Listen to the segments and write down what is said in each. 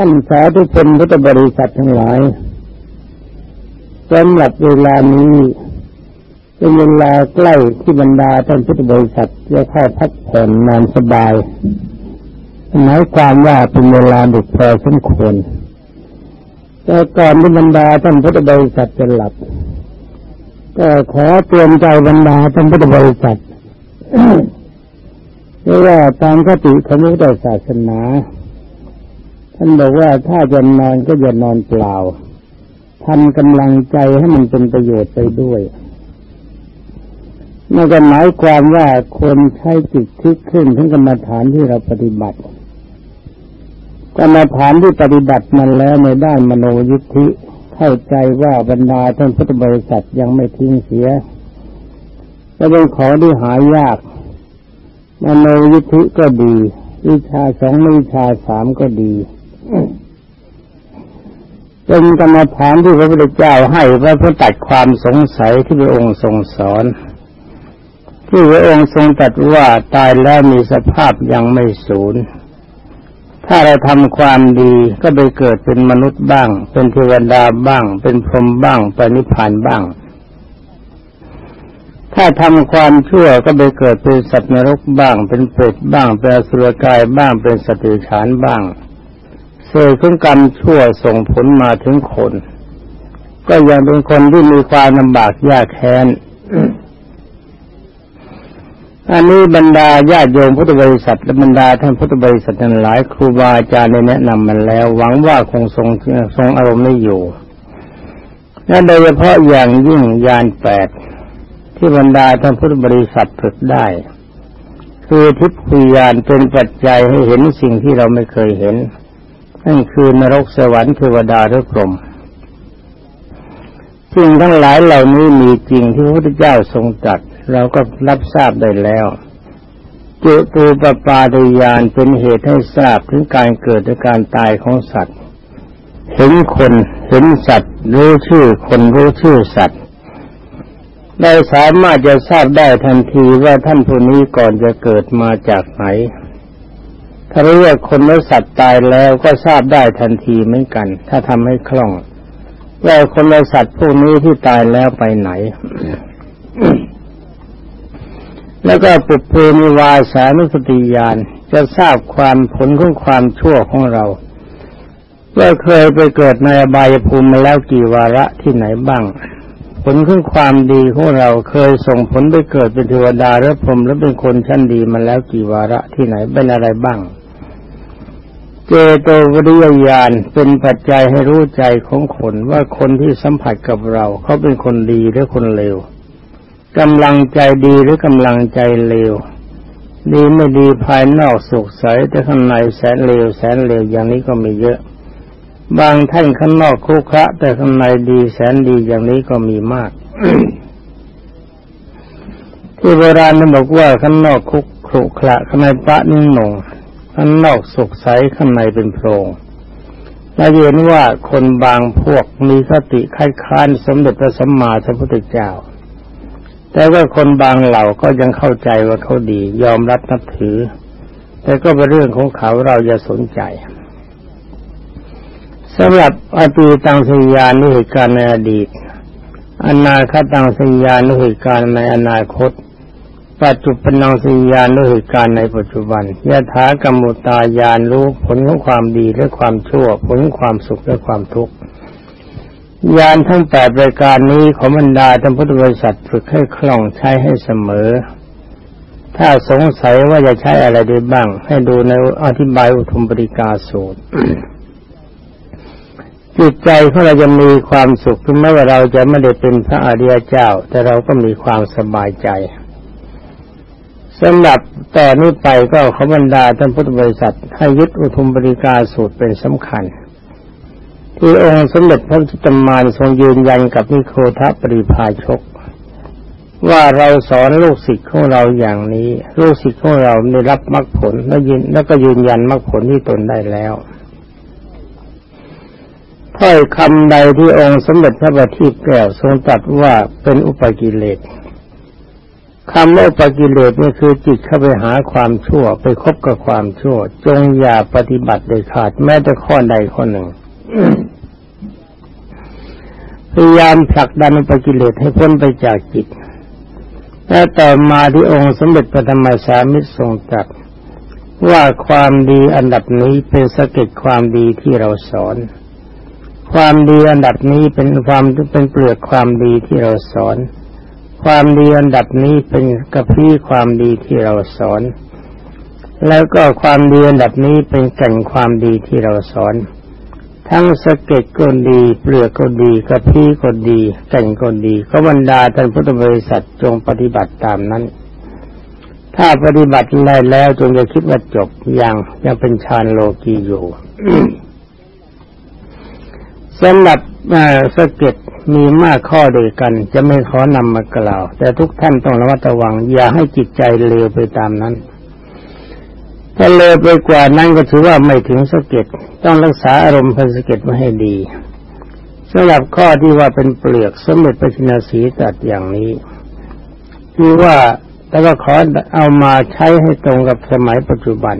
ท่านสาธุชนพุทธบริษัททั้งหลายสำหรับเวลานี้เป็นเวลาใกล้ที่บรรดาท่านพุทธบริษัทจะเข้าพักผ่อนนอนสบายหมายความว่าเป็นเวลาดึกพอสมควรแต่ก่อนที่บรรดาท่านพุทธบริษัทจะหลับ ก็ขอเตือนใจบรรดาท่านพุทธบริษัทเพราะว่าตามคติของพุทธศาสนา ท่านบอกว่าถ้าจะนอนก็อย่านอนเปล่าทำกำลังใจให้มันเป็นประโยชน์ไปด้วยนั่นก็หมายความว่าควรใช้จิตคิดขึ้นถึงกรรมฐานที่เราปฏิบัติกรรมฐานที่ปฏิบัติมันแล้วในด้านมโนยุทธิเข้าใจว่าบรรดาท่านพุทธบริษัทยังไม่ทิ้งเสียและเป็นของที่หายาก มโนยุทธิก็ดี วิชาสองวิชาสามก็ดี เป็นกรรมฐานที่พระพุทธเจ้าให้ไว้เพื่อตัดความสงสัยที่พระองค์ทรงสอน ที่พระองค์ทรงตรัสว่าตายแล้วมีสภาพยังไม่สูญถ้าเราทำความดีก็ไปเกิดเป็นมนุษย์บ้าง เป็นเทวดาบ้าง เป็นพรหมบ้างไปนิพพานบ้าง ถ้าทำความชั่วก็ไปเกิดเป็นสัตว์นรกบ้าง เป็นเปรตบ้าง เป็นสุรกายบ้าง เป็นสติฉานบ้าง เศษของกรรมชั่วส่งผลมาถึงคน ก็ยังเป็นคนที่มีความลำบากยากแค้นอันนี้บรรดาญาติโยมพุทธบริษัทและบรรดาท่านพุทธบริษัททั้งหลายครูบาอาจารย์ได้แนะนำมันแล้ว หวังว่าคงทรงทรงอารมณ์ไม่อยู่และโดยเฉพาะอย่างยิ่งยานแปดที่บรรดาท่านพุทธบริษัทฝึกได้ คือทิพยานเป็นปัจจัยให้เห็นสิ่งที่เราไม่เคยเห็น นั่นคือนรกสวรรค์เทวดาหรือกรมสิ่งทั้งหลายเหล่านี้มีจริงที่พระพุทธเจ้าทรงตรัสเราก็รับทราบได้แล้วจุตูปปาตยานเป็นเหตุให้ทราบถึงการเกิดและการตายของสัตว์ เห็นคนเห็นสัตว์รู้ชื่อคนรู้ชื่อสัตว์ได้สามารถจะทราบได้ทันทีว่าท่านผู้นี้ก่อนจะเกิดมาจากไหน ถ้ารู้ว่าคนและสัตว์ตายแล้วก็ทราบได้ทันทีเหมือนกัน ถ้าทำให้คล่องว่าคนและสัตว์พวกนี้ที่ตายแล้วไปไหน แล้วก็ปุเพนิวาสานุสติญาณจะทราบความผลของความชั่วของเราว่าเคยไปเกิดในอบายภูมิมาแล้วกี่วาระที่ไหนบ้าง ผลของความดีของเราเคยส่งผลไปเกิดเป็นเทวดาหรือพรหมหรือเป็นคนชั้นดีมาแล้วกี่วาระที่ไหนเป็นอะไรบ้าง เจโตวิริยญาณเป็นปัจจัยให้รู้ใจของคนว่าคนที่สัมผัสกับเรา เขาเป็นคนดีหรือคนเลวกำลังใจดีหรือกำลังใจเลวดีไม่ดีภายนอกสุขใสแต่ข้างในแสนเลวแสนเลวอย่างนี้ก็มีเยอะ บางท่านข้างนอกคุกคะ แต่ข้างในดีแสนดีอย่างนี้ก็มีมาก ที่โบราณนั้นบอกว่าข้างนอกคุกครุขระข้างในปะนิ่งหนง ข้างนอกสุขใสข้างในเป็นโพรงและเห็นว่าคนบางพวกมีสติคล้ายๆสมเด็จพระสัมมาสัมพุทธเจ้า แต่ว่าคนบางเหล่าก็ยังเข้าใจว่าเขาดี ยอมรับนับถือ แต่ก็เป็นเรื่องของเขาเราจะสนใจสำหรับอตีตังสัญญานุเหตุการณ์ในอดีตอนาคตังสัญญานุเหตุการณ์ในอนาคต ปัจจุบันนองสัญญานุเหตุการณ์ในปัจจุบันยะถากรรมุตายานรู้ผลของความดีและความชั่ว ผลของความสุขและความทุกข์ยานทั้งแปดรายการนี้ของบรรดาท่านพุทธบริษัทฝึกให้คล่องใช้ให้เสมอ ถ้าสงสัยว่าจะใช้อะไรได้บ้าง ให้ดูในอธิบายอุทุมปริกาสูตรจิตใจของเราจะมีความสุขถึงแม้ว่าเราจะไม่ได้เป็นพระอริยเจ้า แต่เราก็มีความสบายใจ สำหรับแต่นี้ไปก็ขบรรดาท่านพุทธบริษัท ให้ยึดอุทุมปริการสูตรเป็นสำคัญ ที่องค์สมเด็จพระจิตมานทรงยืนยันกับนิโคทปริพาชก ว่าเราสอนลูกศิษย์ของเราอย่างนี้ ลูกศิษย์ของเราได้รับมรรคผลและยืนแล้วก็ยืนยันมรรคผลที่ตนได้แล้วถ้อยคำใดที่องค์สมเด็จพระบัณฑิตแก้วทรงตรัสว่าเป็นอุปกิเลส คำว่าปกิเลสนี่คือจิตเข้าไปหาความชั่ว ไปคบกับความชั่ว จงอย่าปฏิบัติโดยขาดแม้แต่ข้อใดข้อหนึ่งพยายามผลักดันปกิเลสให้พ้นไปจากจิตและต่อมาที่องค์สมเด็จพระธรรมสามิตรทรงตรัสว่าความดีอันดับนี้เป็นสะเก็ดความดีที่เราสอน ความดีอันดับนี้เป็นความเป็นเปลือกความดีที่เราสอน ความดีอันดับนี้เป็นกระพี้ความดีที่เราสอน แล้วก็ความดีอันดับนี้เป็นแก่นความดีที่เราสอน ทั้งสะเก็ดก็ดีเปลือกก็ดีกระพี้ก็ดีแก่งก็ดี ก็บรรดาท่านพุทธบริษัทจงปฏิบัติตามนั้น ถ้าปฏิบัติได้แล้วจงจะคิดว่าจบยังยังเป็นฌานโลกีอยู่สำหรับสะเก็ด มีมากข้อเดียกัน จะไม่ขอนำมากล่าว แต่ทุกท่านต้องระมัดระวัง อย่าให้จิตใจเลวไปตามนั้น ถ้าเลยไปกว่านั้นก็ถือว่าไม่ถึงสะเก็ดต้องรักษาอารมณ์พันสะเก็ดไว้ให้ดีสำหรับข้อที่ว่าเป็นเปลือกสมเด็จพระชินสีตัดอย่างนี้คือว่าแต่ก็ขอเอามาใช้ให้ตรงกับสมัยปัจจุบัน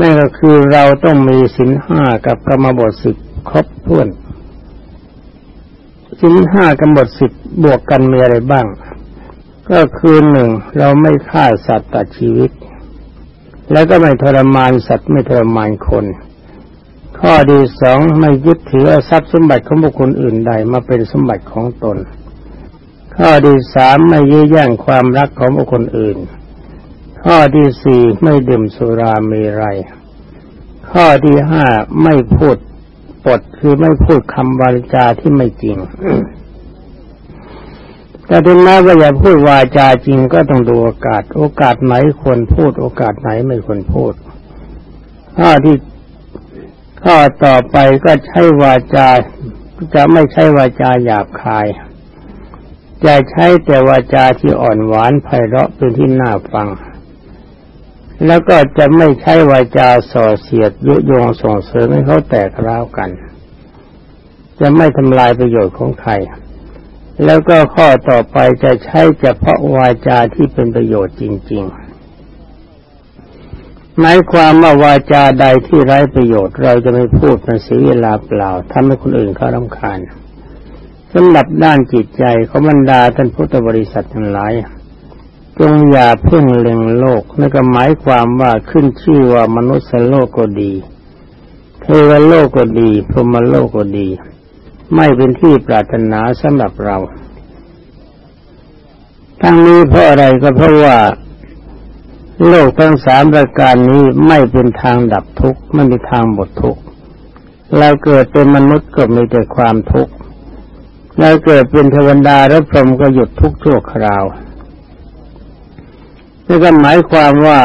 นั่นก็คือเราต้องมีสินห้ากับกรรมบทสิบครบถ้วน สินห้ากรรมบทสิบบวกกันมีอะไรบ้าง ก็คือหนึ่งเราไม่ฆ่าสัตว์ตัดชีวิต แล้วก็ไม่ทรมานสัตว์ไม่ทรมานคน ข้อดีสองไม่ยึดถือทรัพย์สมบัติของบุคคลอื่นใดมาเป็นสมบัติของตน ข้อดีสามไม่ยื้อแย่งความรักของบุคคลอื่น ข้อที่สี่ไม่ดื่มสุราเมรัยข้อที่ห้าไม่พูด ปดคือไม่พูดคำวาจาที่ไม่จริง แต่ถึงแม้ว่าอย่าพูดวาจาจริงก็ต้องดูโอกาส โอกาสไหนควรพูด โอกาสไหนไม่ควรพูดข้อที่ข้อต่อไปก็ใช้วาจา จะไม่ใช้วาจาหยาบคายจะใช้แต่วาจาที่อ่อนหวานไพเราะเป็นที่น่าฟัง แล้วก็จะไม่ใช้วาจาส่อเสียดยุยงส่งเสริมให้เขาแตกร้าวกัน จะไม่ทำลายประโยชน์ของใคร แล้วก็ข้อต่อไปจะใช้เฉพาะวาจาที่เป็นประโยชน์จริง ๆ หมายความว่าวาจาใดที่ไร้ประโยชน์เราจะไม่พูดมันเสียเวลาเปล่าทำให้คนอื่นเขารำคาญสำหรับด้านจิตใจเขาบรรดาท่านพุทธบริษัททั้งหลาย จงอย่าเพ่งเล็งโลกนั่นก็หมายความว่าขึ้นชื่อว่ามนุษย์โลกก็ดี เทวโลกก็ดี พรหมโลกก็ดี ไม่เป็นที่ปรารถนาสำหรับเรา ทั้งนี้เพราะอะไรก็เพราะว่า โลกทั้งสามประการนี้ไม่เป็นทางดับทุกข์ไม่มีทางหมดทุกข์เราเกิดเป็นมนุษย์ก็มีแต่ความทุกข์เราเกิดเป็นเทวดาและพรหมก็หยุดทุกข์ชั่วคราว นี่ก็หมายความว่า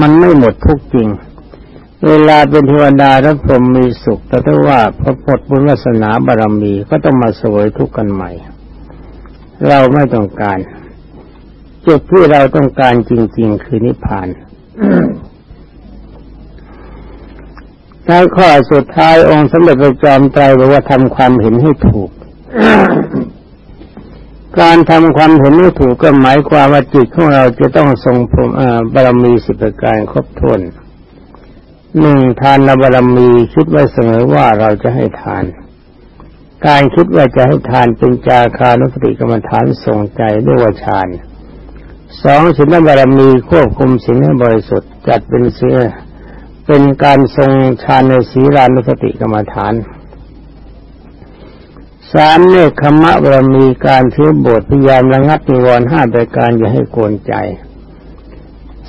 มันไม่หมดทุกจริง เวลาเป็นเทวดาแล้วผมมีสุข แต่ถ้าว่าพอปลดบุญวาสนาบารมีก็ต้องมาสวยทุกกันใหม่ เราไม่ต้องการจุดที่เราต้องการจริง ๆ คือนิพพานท้าข้อสุดท้ายองค์สมเด็จพระจอมไตรบอกว่าทำความเห็นให้ถูก การทำความเห็นให้ถูกก็หมายความว่าจิตของเราจะต้องทรงบารมีสิบประการครบถ้วนหนึ่งทานบารมีคิดไว้เสมอว่าเราจะให้ทาน การคิดว่าจะให้ทานเป็นจาคานุสติกรรมฐานส่งใจด้วยวฌานสองศีลบารมีควบคุมศีลให้บริสุทธิ์จัดเป็นเสือเป็นการทรงฌานในศีลานุสติกรรมฐาน สามเนคขมะบรมีการถือบทพยายามระงับนิวรณ์ห้าประการอย่าให้โกนใจ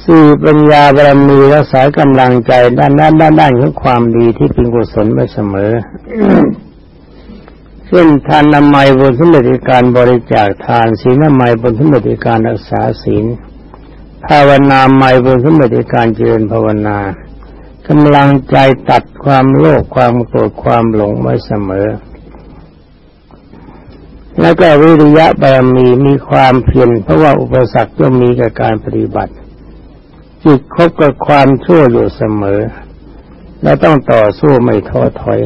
สี่ปัญญาบารมีรักษากำลังใจด้านด้านด้านด้านของความดีที่เป็นกุศลไว้เสมอเช่นทานนามัยบนสมเด็จการบริจาคทานศีลนามัยบนสมเด็จการรักษาศีล ภาวนาใหม่บนสมเด็จการเจริญภาวนากำลังใจตัดความโลภความโกรธความหลงไว้เสมอ แล้วก็วิริยะบารมีมีความเพียรเพราะว่าอุปสรรคย่อมมีกับการปฏิบัติ จิตคบกับความชั่วอยู่เสมอ และต้องต่อสู้ไม่ท้อถอย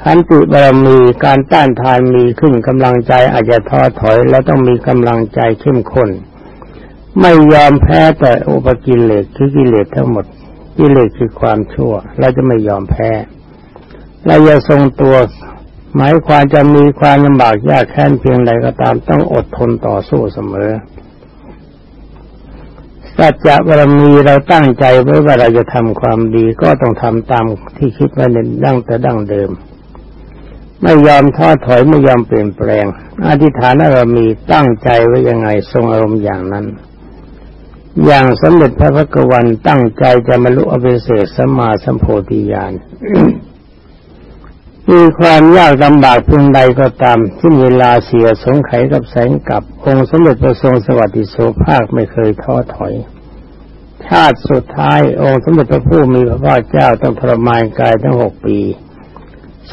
ขันติบารมีการต้านทานมีขึ้นกำลังใจอาจจะท้อถอย และต้องมีกำลังใจเข้มข้นไม่ยอมแพ้แต่อุปกิเลสคือกิเลสทั้งหมดกิเลสคือความชั่ว เราจะไม่ยอมแพ้เราจะทรงตัว หมายความจะมีความลำบากยากแค้นเพียงใดก็ตามต้องอดทนต่อสู้เสมอสัจจะบารมีเราตั้งใจไว้ว่าเราจะทำความดีก็ต้องทำตามที่คิดไว้ในดั้งแต่ดั้งเดิม ไม่ยอมท้อถอยไม่ยอมเปลี่ยนแปลงอธิษฐานบารมีตั้งใจไว้ยังไงทรงอารมณ์อย่างนั้น อย่างสมเด็จพระพักวันตั้งใจจะบรรลุอภิเศษสมาสัมโพธิญาณ มีความยากลำบากเพียงใดก็ตามที่เวลาเสียสงไขกับแสงกับองค์สมเด็จพระทรงสวัสดิโสภาคไม่เคยท้อถอย ชาติสุดท้ายองค์สมเด็จพระผู้มีพระภาคเจ้าต้องทรมานกายทั้งหกปี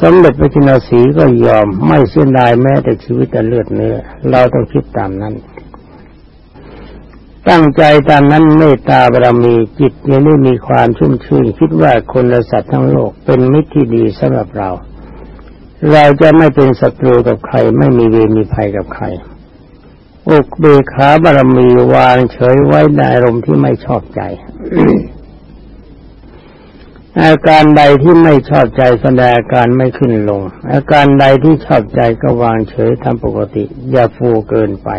สมเด็จพระจินสีก็ยอมไม่เสียดายแม้แต่ชีวิตแต่เลือดเนื้อ เราต้องคิดตามนั้น ตั้งใจตามนั้นเมตตาบารมีจิตยังไม่มีความชุ่มชื่นคิดว่าคนและสัตว์ทั้งโลกเป็นมิตรที่ดีสำหรับเรา เราจะไม่เป็นศัตรูกับใคร ไม่มีเวรมีภัยกับใครอกเบขาบารมีวางเฉยไว้ในอารมณ์ที่ไม่ชอบใจอาการใดที่ไม่ชอบใจแสดงอาการไม่ขึ้นลง อาการใดที่ชอบใจก็วางเฉยทำปกติ อย่าฟูเกินไป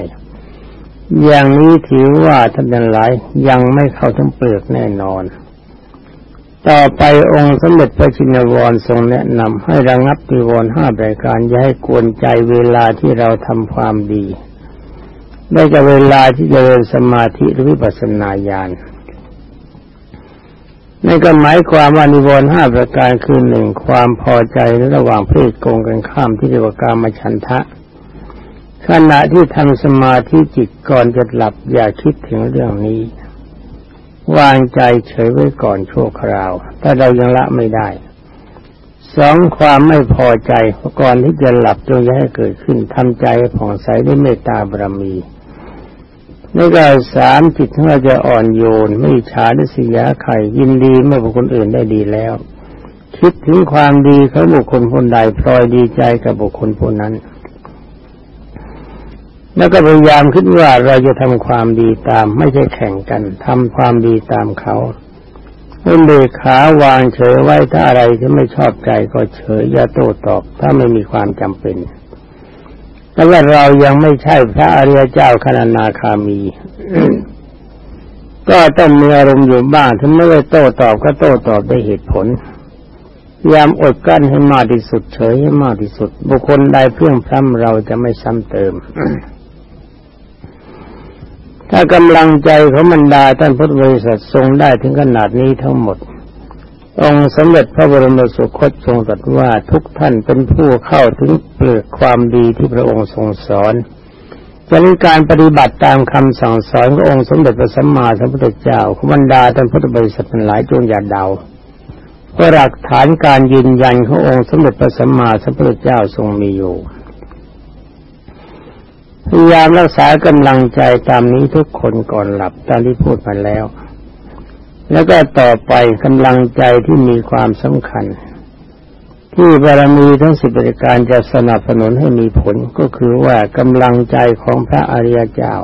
อย่างนี้ถือว่าท่านทั้งหลายยังไม่เข้าทั้งเปลือกแน่นอน ต่อไปองค์สมเด็จพระชินวรทรงแนะนำให้ระงับนิวรณ์ห้ารายการอย่าให้กวนใจเวลาที่เราทำความดีได้กับเวลาที่จเจริญสมาธิหรือวิปัสสนาญาณนั่นก็หมายความว่านิวรณ์ห้าประการคือหนึ่งความพอใจระหว่างเพศโกงกันข้ามที่เรียกว่าการมฉันทะ ขณะที่ทำสมาธิจิตก่อนจะหลับอย่าคิดถึงเรื่องนี้ วางใจเฉยไว้ก่อนชั่วคราว ถ้าเรายังละไม่ได้ สองความไม่พอใจก่อนที่จะหลับจงอย่าให้เกิดขึ้นทำใจผ่องใสด้วยเมตตาบารมีในการสามจิตของเราจะอ่อนโยน ไม่ฉาดิสยาไข่ยินดีเมื่อบุคคลอื่นได้ดีแล้ว คิดถึงความดีเของบุคคลคนใดพลอยดีใจกับบุคคลคนนั้น แล้วก็พยายามคิดว่าเราจะทำความดีตาม ไม่ใช่แข่งกันทำความดีตามเขาเมื่อเบขาวางเฉยไว้ถ้าอะไรที่ไม่ชอบใจก็เฉยอย่าโต้ตอบ ถ้าไม่มีความจำเป็นแต่ว่าเรายังไม่ใช่พระอริยเจ้าขนานาคามี ก็ต้องมีอารมณ์อยู่บ้างถ้าไม่ได้โต้ตอบก็โต้ตอบด้วยเหตุผลพยายามอดกั้นให้มากที่สุดเฉยให้มากที่สุด บุคคลใดเพื่องพร่ำเราจะไม่ซ้ำเติม ถ้ากำลังใจของบรรดาท่านพุทธบริษัททรงได้ถึงขนาดนี้ทั้งหมด องค์สมเด็จพระบรมสุคตทรงตรัสว่าทุกท่านเป็นผู้เข้าถึงเปลือกความดีที่พระองค์ทรงสอนจะมีการปฏิบัติตามคำสั่งสอนขององค์สมเด็จพระสัมมาสัมพุทธเจ้าขบรรดาท่านพุทธบริษัทหลายจงอย่าเดาเพราะหลักฐานการยืนยันขององค์สมเด็จพระสัมมาสัมพุทธเจ้าทรงมีอยู่ พยายามรักษากำลังใจตามนี้ทุกคนก่อนหลับตามที่พูดมาแล้ว แล้วก็ต่อไปกำลังใจที่มีความสำคัญ ที่บารมีทั้งสิบประการจะสนับสนุนให้มีผลก็คือว่ากำลังใจของพระอริยเจ้า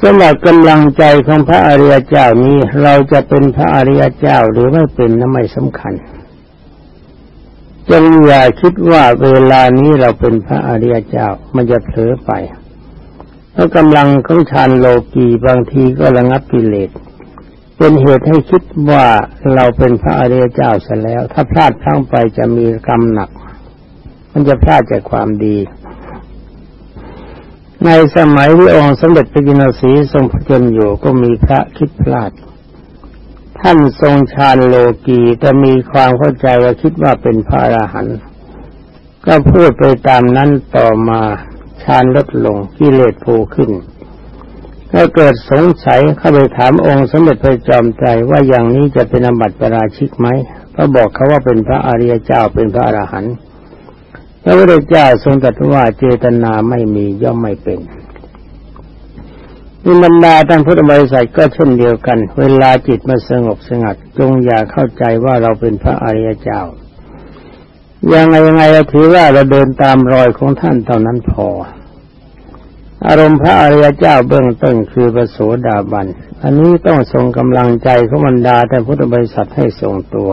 สำหรับกำลังใจของพระอริยเจ้านี้เราจะเป็นพระอริยเจ้าหรือไม่เป็นนั้นไม่สำคัญ จงอย่าคิดว่าเวลานี้เราเป็นพระอริยเจ้ามันจะเผลอไปเพราะกำลังของฌานโลกีบางทีก็ระงับกิเลสเป็นเหตุให้คิดว่าเราเป็นพระอริยเจ้าเสียแล้ว ถ้าพลาดพลั้งไปจะมีกรรมหนัก มันจะพลาดจากความดี ในสมัยที่องค์สมเด็จพระจินสีทรงพระชนอยู่ก็มีพระคิดพลาด ท่านทรงฌานโลกีแต่มีความเข้าใจว่าคิดว่าเป็นพระอรหันต์ก็พูดไปตามนั้นต่อมาฌานลดลงกิเลสผูขึ้นก็เกิดสงสัยเข้าไปถามองค์สมเด็จพระจอมใจว่าอย่างนี้จะเป็นอบัติปราชิกไหมก็บอกเขาว่าเป็นพระอริยเจ้าเป็นพระอรหันต์พระพุทธเจ้าทรงตรัสว่าเจตนาไม่มีย่อมไม่เป็น นิบรรดาท่านพุทธบริษัทก็เช่นเดียวกัน เวลาจิตมาสงบสงัด จงอย่าเข้าใจว่าเราเป็นพระอริยเจ้า ยังไงยังไงเราถือว่าเราเดินตามรอยของท่านเท่านั้นพอ อารมณ์พระอริยเจ้าเบื้องต้นคือพระโสดาบัน อันนี้ต้องทรงกำลังใจของบรรดาแต่พุทธบริษัทให้ทรงตัว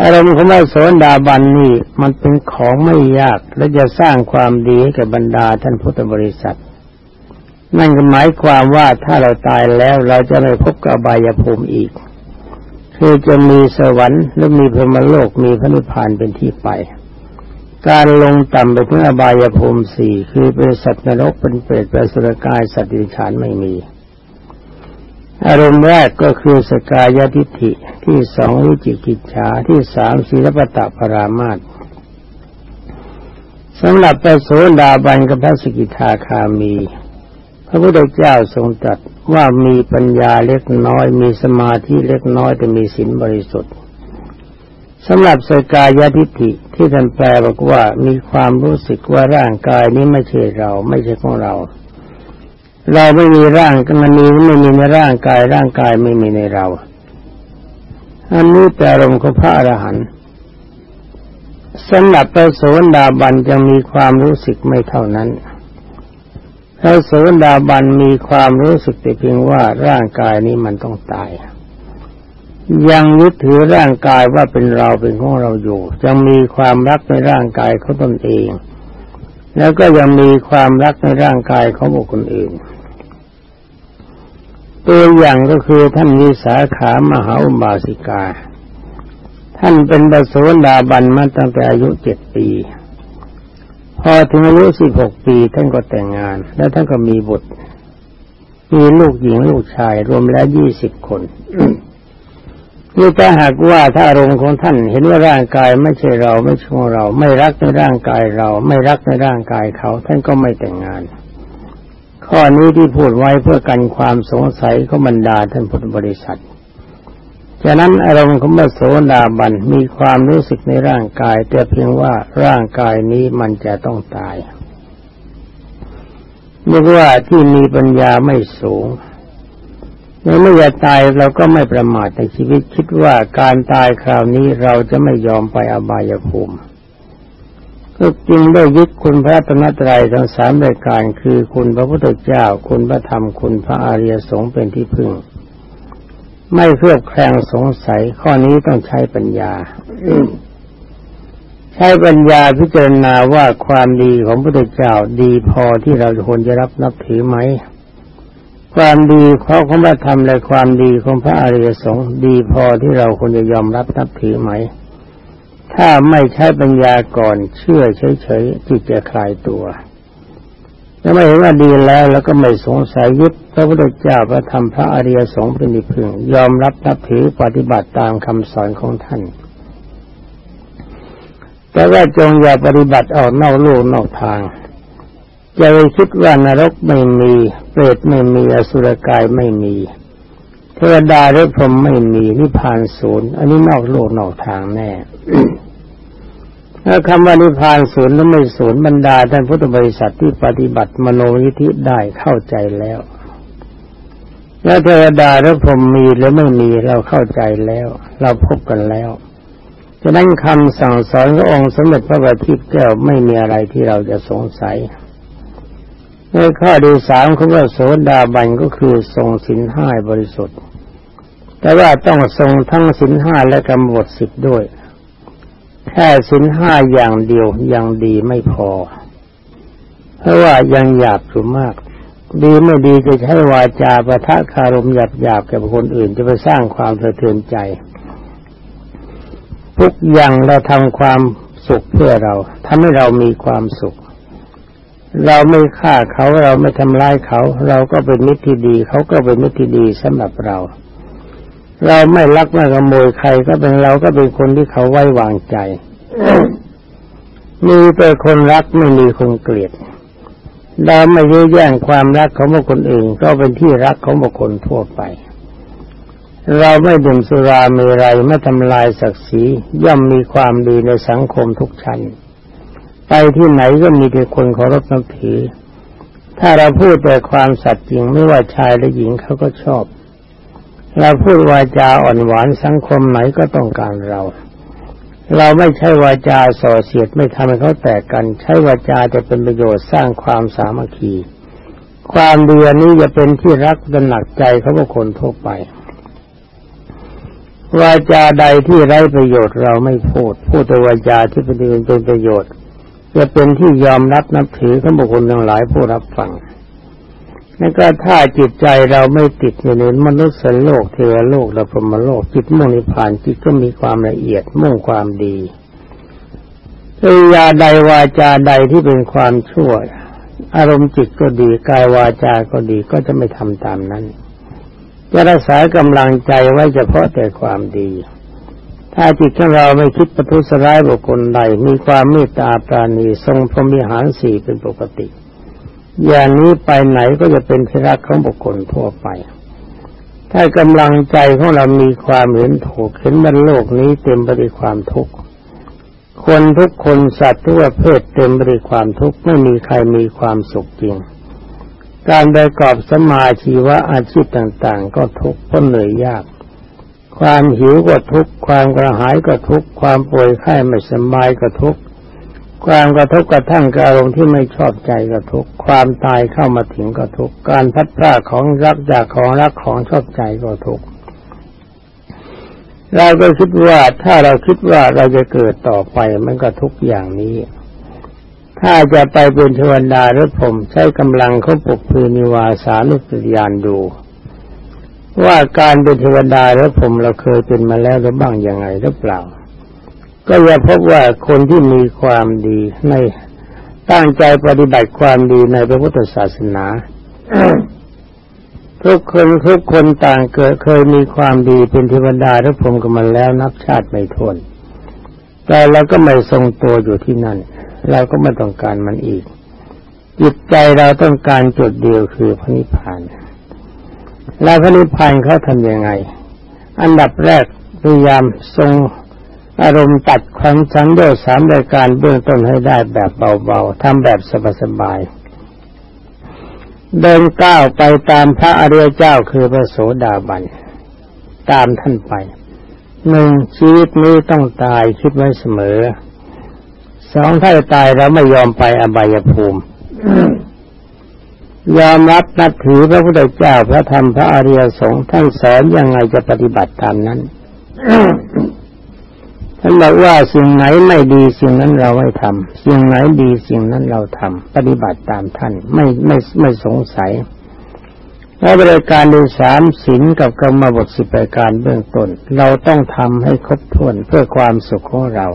อารมณ์ของพระโสดาบันนี่มันเป็นของไม่ยากและจะสร้างความดีให้กับบรรดาท่านพุทธบริษัท นั่นก็หมายความว่าถ้าเราตายแล้วเราจะไม่พบกับบายภูมิอีก คือจะมีสวรรค์หรือมีพรหมโลกมีพระนิพพานเป็นที่ไป การลงต่ำไปถึงอบายภูมิสี่คือเป็นสัตว์นรกเป็นเปรตเป็นสุรกายสัตว์ดิฉานไม่มี อารมณ์แรกก็คือสกายทิฏฐิที่สองวิจิกิจฉาที่สามศีลปตะพรามาตสำหรับพระโสดาบันกับพระสกิทาคามี พระพุทธเจ้าทรงตรัสว่ามีปัญญาเล็กน้อย มีสมาธิเล็กน้อยแต่มีศีลบริสุทธิ์สำหรับสกายทิฏฐิที่ท่านแปลบอกว่ามีความรู้สึกว่าร่างกายนี้ไม่ใช่เราไม่ใช่ของเรา เราไม่มีร่างมันมีไม่มีในร่างกายร่างกายไม่มีในเราอันนี้แต่ลมของพระอรหันต์สำหรับพระโสดาบันจะมีความรู้สึกไม่เท่านั้นพระโสดาบันมีความรู้สึกแต่เพียงว่าร่างกายนี้มันต้องตาย ยังยึดถือร่างกายว่าเป็นเราเป็นของเราอยู่ยังมีความรักในร่างกายเขาตนเอง แล้วก็ยังมีความรักในร่างกายของบุคคลอื่น ตัวอย่างก็คือท่านวิสาขามหาอุบาสิกา ท่านเป็นบโสดาบันมาตั้งแต่อายุเจ็ดปี พอถึงอายุสิบหกปีท่านก็แต่งงาน แล้วท่านก็มีบุตรมีลูกหญิงลูกชายรวมแล้วยี่สิบคน นี่ถ้าหากว่าถ้าอารมณ์ของท่านเห็นว่าร่างกายไม่ใช่เราไม่ช่ของเรา ไม่รักในร่างกายเรา ไม่รักในร่างกายเขา ท่านก็ไม่แต่งงาน ข้อนี้ที่พูดไว้เพื่อกันความสงสัยของบรรดาท่านพุทธบริษัทฉะนั้นอารมณ์ของพระโสดาบันมีความรู้สึกในร่างกาย แต่เพียงว่าร่างกายนี้มันจะต้องตายเรียกว่าที่มีปัญญาไม่สูง ในเมื่อตายเราก็ไม่ประมาทในชีวิตคิดว่าการตายคราวนี้เราจะไม่ยอมไปอบายภูมิก็จึงได้ยึดคุณพระตนตรัยทั้งสามรายการคือคุณพระพุทธเจ้า คุณพระธรรมคุณพระอริยสงฆ์เป็นที่พึ่ง ไม่เครือบแคลงสงสัยข้อนี้ต้องใช้ปัญญาใช้ปัญญาพิจารณาว่าความดีของพระพุทธเจ้าดีพอที่เราควรจะรับนับถือไหม ความดีของพระธรรมและความดีของพระอริยสงฆ์ดีพอที่เราควรจะยอมรับนับถือไหม ถ้าไม่ใช้ปัญญาก่อนเชื่อเฉยๆจิตจะคลายตัวถ้าไม่เห็นว่าดีแล้วแล้วก็ไม่สงสัยยึดพระพุทธเจ้าพระธรรมพระอริยสงฆ์เป็นที่พึ่งยอมรับนับถือปฏิบัติตามคำสอนของท่าน แต่ว่าจงอย่าปฏิบัติออกนอกลู่นอกทาง จะไปคิดว่านรกไม่มี เปรตไม่มีอสุรกายไม่มีเทวดาหรือพรหมไม่มีนิพพานศูนย์อันนี้นอกโลกนอกทางแน่ถ้าคำว่านิพพานศูนย์แล้วไม่ศูนย์บรรดาท่านพุทธบริษัทที่ปฏิบัติมโนยิธิได้เข้าใจแล้ว แล้วเทวดาหรือพรหมมีหรือไม่มีเราเข้าใจแล้ว เราพบกันแล้วฉะนั้นคำสั่งสอนขององค์สมเด็จพระบัณฑิตแก้วไม่มีอะไรที่เราจะสงสัย ในข้อที่สามเขาว่าโสดาบันก็คือทรงสินห้าบริสุทธิ์ แต่ว่าต้องทรงทั้งสินห้าและกำหนดสิบด้วย แค่สินห้าอย่างเดียวยังดีไม่พอ เพราะว่ายังหยาบอยู่มาก ดีไม่ดีจะใช้วาจาประทะคารมหยาบหยาบกับคนอื่นจะไปสร้างความสะเทือนใจ ทุกอย่างเราทำความสุขเพื่อเราทำให้เรามีความสุข เราไม่ฆ่าเขาเราไม่ทำร้ายเขา เราก็เป็นมิตรที่ดี เขาก็เป็นมิตรที่ดีสำหรับเรา เราไม่ลักไม่ขโมยใครก็เป็นเราก็เป็นคนที่เขาไว้วางใจมีแต่คนรักไม่มีคนเกลียดเราไม่ยื้อแย่งความรักของบุคคลอื่น ก็เป็นที่รักของบุคคลทั่วไป เราไม่ดื่มสุราเมรัยไม่ทำลายศักดิ์ศรีย่อมมีความดีในสังคมทุกชั้น ไปที่ไหนก็มีแต่คนเคารพนับถือ ถ้าเราพูดแต่ความสัตย์จริงไม่ว่าชายหรือหญิงเขาก็ชอบ เราพูดวาจาอ่อนหวานสังคมไหนก็ต้องการเรา เราไม่ใช่วาจาส่อเสียดไม่ทำให้เขาแตกกัน ใช้วาจาจะเป็นประโยชน์สร้างความสามัคคี ความเดียนี้จะเป็นที่รักตระหนักใจเขาบุคคลทั่วไปวาจาใดที่ไร้ประโยชน์เราไม่พูด พูดแต่วาจาที่เป็นประโยชน์ จะเป็นที่ยอมรับนับถือของบุคคลทั้งหลายผู้รับฟังนั่นก็ถ้าจิตใจเราไม่ติดอยู่ในมนุษย์โลกเทวโลกและพรหมโลกจิตมุ่งนิพพานจิตก็มีความละเอียดมุ่งความดีเอยาใดวาจาใดที่เป็นความชั่ว อารมณ์จิตก็ดีกายวาจาก็ดีก็จะไม่ทำตามนั้น จะรักษากำลังใจไว้เฉพาะแต่ความดี ถ้าจิตของเราไม่คิดประทุษร้ายบุคคลใดมีความเมตตาปราณีทรงพรหมิหารสี่เป็นปกติ อย่างนี้ไปไหนก็จะเป็นที่รักของบุคคลทั่วไป ถ้ากำลังใจของเรามีความเห็นถูกเห็นมันโลกนี้เต็มไปด้วยความทุกข์คนทุกคนสัตว์ทุกประเภทเต็มไปด้วยความทุกข์ไม่มีใครมีความสุขจริง การประกอบสมาชีวะอาชีพต่างๆ ก็ทุกข์เพราะเหนื่อยยาก ความหิวก็ทุกข์ ความกระหายก็ทุกข์ ความป่วยไข้ไม่สบายก็ทุกข์ ความกระทบกระทั่งกับอารมณ์ที่ไม่ชอบใจก็ทุกข์ ความตายเข้ามาถึงก็ทุกข์ การพัดพลาดของรักจากของรักของชอบใจก็ทุกข์ เราก็คิดว่าถ้าเราคิดว่าเราจะเกิดต่อไปมันก็ทุกอย่างนี้ ถ้าจะไปเป็นเทวดาหรือผมใช้กำลังเขาปกพือนิวาสานุสติยานดู ว่าการเป็นเทวดาหรือผมเราเคยเป็นมาแล้วหรือบ้างยังไงหรือเปล่า ก็จะพบว่าคนที่มีความดีในตั้งใจปฏิบัติความดีในพระพุทธศาสนาทุกคนทุกคนต่างเกิดเคยมีความดีเป็นเทวดาหรือพรมกันมาแล้วนับชาติไม่ทนแต่เราก็ไม่ทรงตัวอยู่ที่นั่น เราก็ไม่ต้องการมันอีกจิตใจเราต้องการจุดเดียวคือพระนิพพาน แล้วพระนิพพานเขาทำยังไง อันดับแรกพยายามทรงอารมณ์ตัดความสังโยชน์สามรายการเบื้องต้นให้ได้แบบเบาๆทำแบบสบายๆเดินก้าวไปตามพระอริยเจ้าคือพระโสดาบัน ตามท่านไปหนึ่งชีวิตนี้ต้องตายคิดไว้เสมอสองถ้าตายเราไม่ยอมไปอบายภูมิ ยอมรับนับถือพระพุทธเจ้าพระธรรมพระอริยสงฆ์ท่านสอนยังไงจะปฏิบัติตามนั้นท่านบอกว่าสิ่งไหนไม่ดีสิ่งนั้นเราไม่ทำสิ่งไหนดีสิ่งนั้นเราทำปฏิบัติตามท่านไม่ไม่ไม่สงสัยและบริการดูสามศีลกับกรรมบทสิบประการเบื้องต้น เราต้องทำให้ครบถ้วนเพื่อความสุขของเรา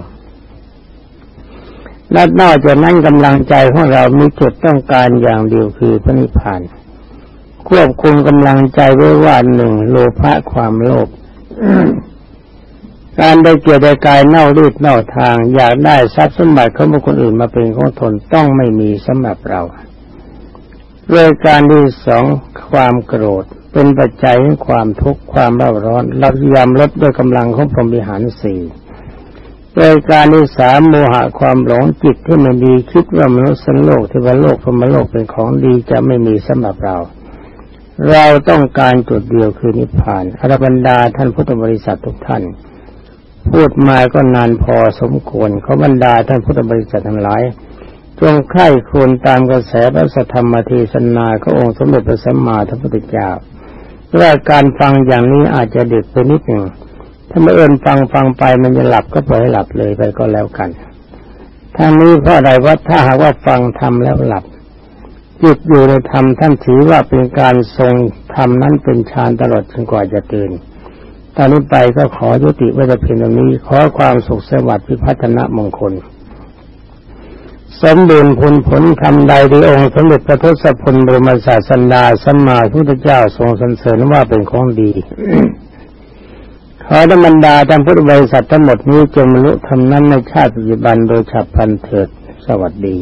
และนอกจากนั้นกำลังใจของเรามีจุดต้องการอย่างเดียวคือพระนิพพานควบคุมกำลังใจไว้ว่าหนึ่งโลภะความโลภการได้เกี่ยวได้กายเน่ารีดเน่าทาง อยากได้ทรัพย์สมบัติของบุคคลอื่นมาเป็นของตนต้องไม่มีสำหรับเราเรื่องการที่สองความโกรธ เป็นปัจจัยของความทุกข์ความร้าร้อนเรายามลดด้วยกำลังของพรหมิหารสี่ รื่องการที่สามโมหะความหลงจิตที่ไม่ดีคิดว่ามนุษย์สันโลกเทวโลกพรมโลกเป็นของดีจะไม่มีสำหรับเรา เราต้องการจุดเดียวคือนิพพานอรบรรดาท่านพุทธบริษัททุกท่าน พูดมาก็นานพอสมควรเขาบรรดาท่านพุทธบริษัททั้งหลายจงใคร่ควรตามกระแสพระสัทธรรมเทศนาขององค์สมเด็จพระสัมมาสัมพุทธเจ้าว่าการฟังอย่างนี้อาจจะเดึกไปนิดหนึ่ง ถ้าไม่เอินฟังฟังไปมันจะหลับก็ปล่อยให้หลับเลยไปก็แล้วกันท่านนี้เพราะอะไรว่าถ้าหากว่าฟังทำแล้วหลับจิตอยู่ในธรรมท่านถือว่าเป็นการทรงธรรมนั้นเป็นฌานตลอดจนกว่าจะตื่นตอนนี้ไปก็ขอยุติไว้แต่เพียงตรงนี้ขอความสุขสวัสดิ์พิพัฒนมงคล สมบูรณ์ผลผลทำใดที่องค์สมเด็จพระทศพลบรมศาสดาสัมมาพุทธเจ้าทรงสรรเสริญว่าเป็นของดี ขอธรรมดาท่านพุทธบริษัททั้งหมดนี้จงมรุทำนั้นในชาติปัจจุบันโดยฉับพลันเถิด สวัสดี